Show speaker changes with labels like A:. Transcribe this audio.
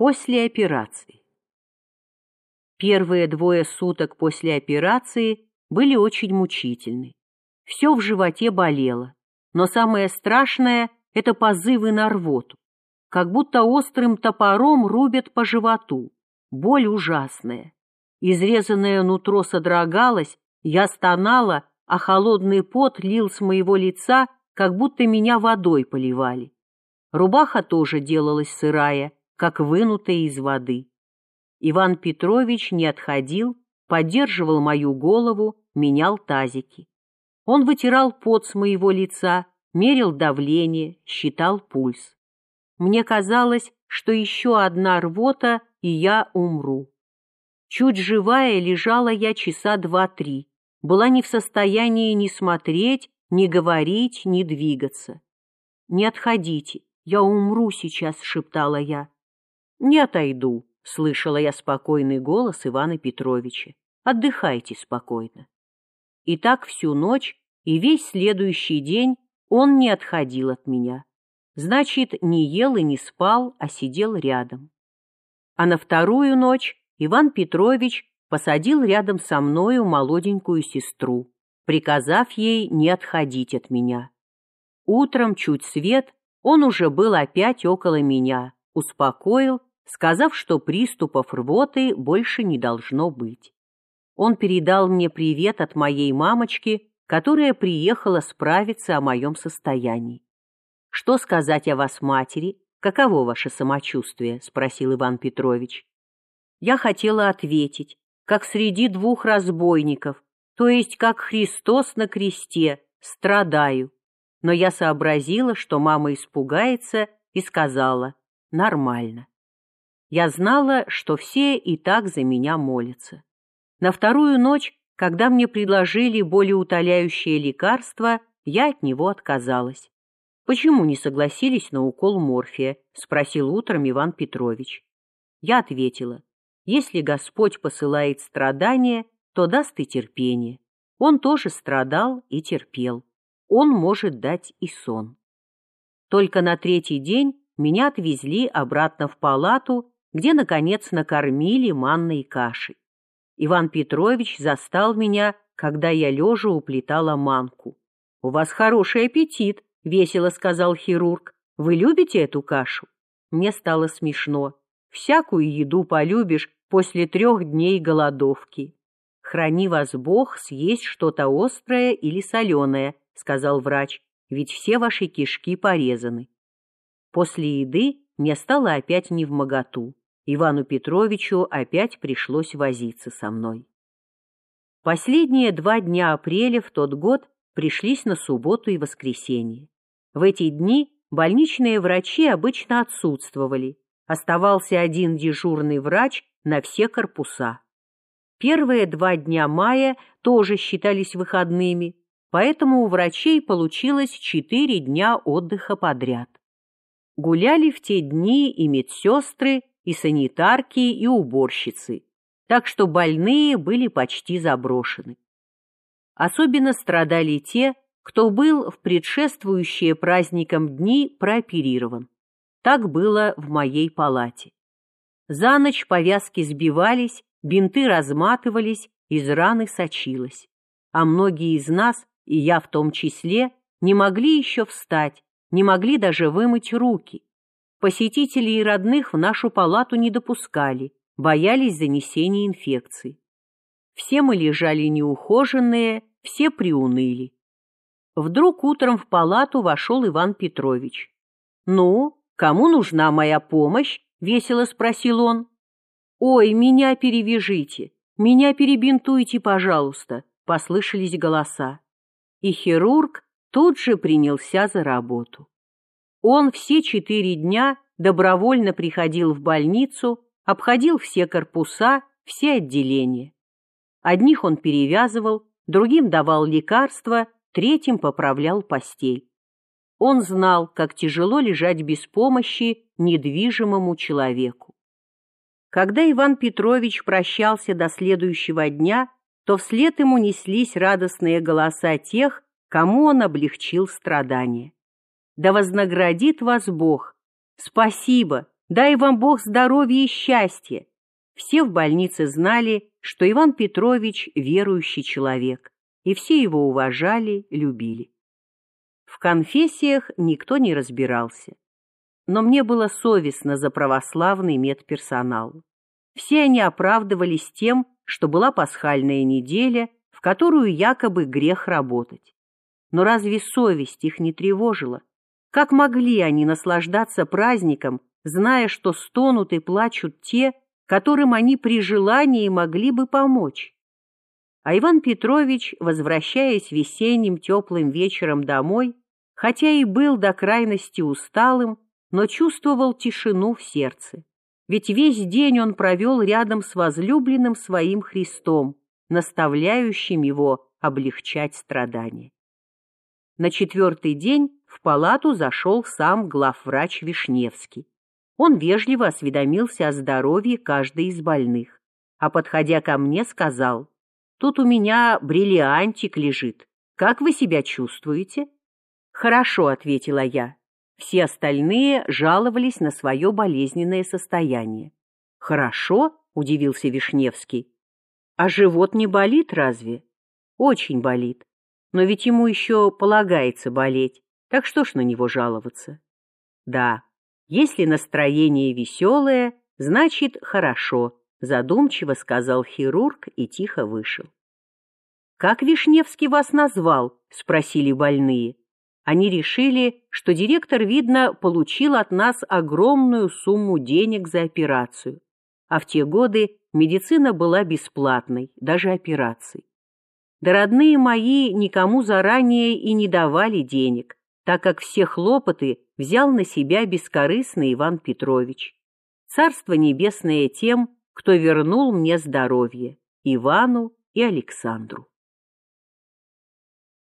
A: После операции. Первые двое суток после операции были очень мучительны. Все в животе болело, но самое страшное – это позывы на рвоту. Как будто острым топором рубят по животу. Боль ужасная. Изрезанное нутро содрогалось, я стонала, а холодный пот лил с моего лица, как будто меня водой поливали. Рубаха тоже делалась сырая, как вынутая из воды. Иван Петрович не отходил, поддерживал мою голову, менял тазики. Он вытирал пот с моего лица, мерил давление, считал пульс. Мне казалось, что еще одна рвота, и я умру. Чуть живая лежала я часа два-три, была не в состоянии ни смотреть, ни говорить, ни двигаться. «Не отходите, я умру сейчас», — шептала я. «Не отойду», — слышала я спокойный голос Ивана Петровича. «Отдыхайте спокойно». И так всю ночь и весь следующий день он не отходил от меня. Значит, не ел и не спал, а сидел рядом. А на вторую ночь Иван Петрович посадил рядом со мною молоденькую сестру, приказав ей не отходить от меня. Утром, чуть свет, он уже был опять около меня, успокоил сказав, что приступов рвоты больше не должно быть. Он передал мне привет от моей мамочки, которая приехала справиться о моем состоянии. «Что сказать о вас, матери? Каково ваше самочувствие?» — спросил Иван Петрович. Я хотела ответить, как среди двух разбойников, то есть как Христос на кресте, страдаю. Но я сообразила, что мама испугается, и сказала «нормально». Я знала, что все и так за меня молятся. На вторую ночь, когда мне предложили болеутоляющее лекарство, я от него отказалась. «Почему не согласились на укол морфия?» — спросил утром Иван Петрович. Я ответила, «Если Господь посылает страдания, то даст и терпение. Он тоже страдал и терпел. Он может дать и сон». Только на третий день меня отвезли обратно в палату где, наконец, накормили манной кашей. Иван Петрович застал меня, когда я лежа уплетала манку. — У вас хороший аппетит, — весело сказал хирург. — Вы любите эту кашу? Мне стало смешно. Всякую еду полюбишь после трех дней голодовки. — Храни вас Бог съесть что-то острое или соленое, — сказал врач, — ведь все ваши кишки порезаны. После еды мне стало опять невмоготу. Ивану Петровичу опять пришлось возиться со мной. Последние два дня апреля в тот год пришлись на субботу и воскресенье. В эти дни больничные врачи обычно отсутствовали. Оставался один дежурный врач на все корпуса. Первые два дня мая тоже считались выходными, поэтому у врачей получилось четыре дня отдыха подряд. Гуляли в те дни и медсестры, и санитарки, и уборщицы, так что больные были почти заброшены. Особенно страдали те, кто был в предшествующие праздникам дни прооперирован. Так было в моей палате. За ночь повязки сбивались, бинты разматывались, из раны сочилось. А многие из нас, и я в том числе, не могли еще встать, не могли даже вымыть руки, Посетителей и родных в нашу палату не допускали, боялись занесения инфекций. Все мы лежали неухоженные, все приуныли. Вдруг утром в палату вошел Иван Петрович. «Ну, кому нужна моя помощь?» — весело спросил он. «Ой, меня перевяжите, меня перебинтуйте, пожалуйста», — послышались голоса. И хирург тут же принялся за работу. Он все четыре дня добровольно приходил в больницу, обходил все корпуса, все отделения. Одних он перевязывал, другим давал лекарства, третьим поправлял постель. Он знал, как тяжело лежать без помощи недвижимому человеку. Когда Иван Петрович прощался до следующего дня, то вслед ему неслись радостные голоса тех, кому он облегчил страдания. Да вознаградит вас Бог. Спасибо, Дай вам Бог здоровья и счастья. Все в больнице знали, что Иван Петрович верующий человек, и все его уважали, любили. В конфессиях никто не разбирался. Но мне было совестно за православный медперсонал. Все они оправдывались тем, что была пасхальная неделя, в которую якобы грех работать. Но разве совесть их не тревожила? Как могли они наслаждаться праздником, зная, что стонут и плачут те, которым они при желании могли бы помочь? А Иван Петрович, возвращаясь весенним теплым вечером домой, хотя и был до крайности усталым, но чувствовал тишину в сердце. Ведь весь день он провел рядом с возлюбленным своим Христом, наставляющим его облегчать страдания. На четвертый день в палату зашел сам главврач Вишневский. Он вежливо осведомился о здоровье каждой из больных, а, подходя ко мне, сказал, «Тут у меня бриллиантик лежит. Как вы себя чувствуете?» «Хорошо», — ответила я. Все остальные жаловались на свое болезненное состояние. «Хорошо?» — удивился Вишневский. «А живот не болит разве?» «Очень болит. Но ведь ему еще полагается болеть. Так что ж на него жаловаться? Да, если настроение веселое, значит хорошо, задумчиво сказал хирург и тихо вышел. Как Вишневский вас назвал? спросили больные. Они решили, что директор, видно, получил от нас огромную сумму денег за операцию. А в те годы медицина была бесплатной, даже операций. Да родные мои никому заранее и не давали денег, так как все хлопоты взял на себя бескорыстный Иван Петрович. Царство небесное тем, кто вернул мне здоровье, Ивану и Александру.